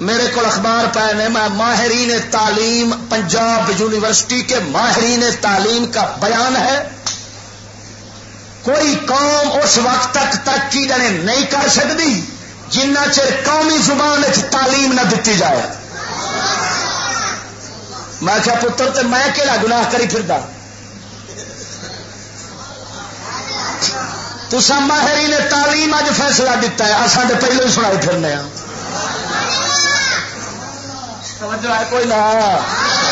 میرے کو اخبار پائے نے میں ماہرین تعلیم پنجاب یونیورسٹی کے ماہرین تعلیم کا بیان ہے۔ کوئی قوم اس وقت تک ترقی جنے نہیں کر سکتی جنہ چر قومی زبان تعلیم نہ دیتی جائے۔ میں کیا پتر، تے میں کہڑا گناہ کری پھر تو ماہرین تعلیم اج فیصلہ دیتا ہے اصل تو پہلے ہی سنائی پھرنے ہاں۔ 什么就来跪了。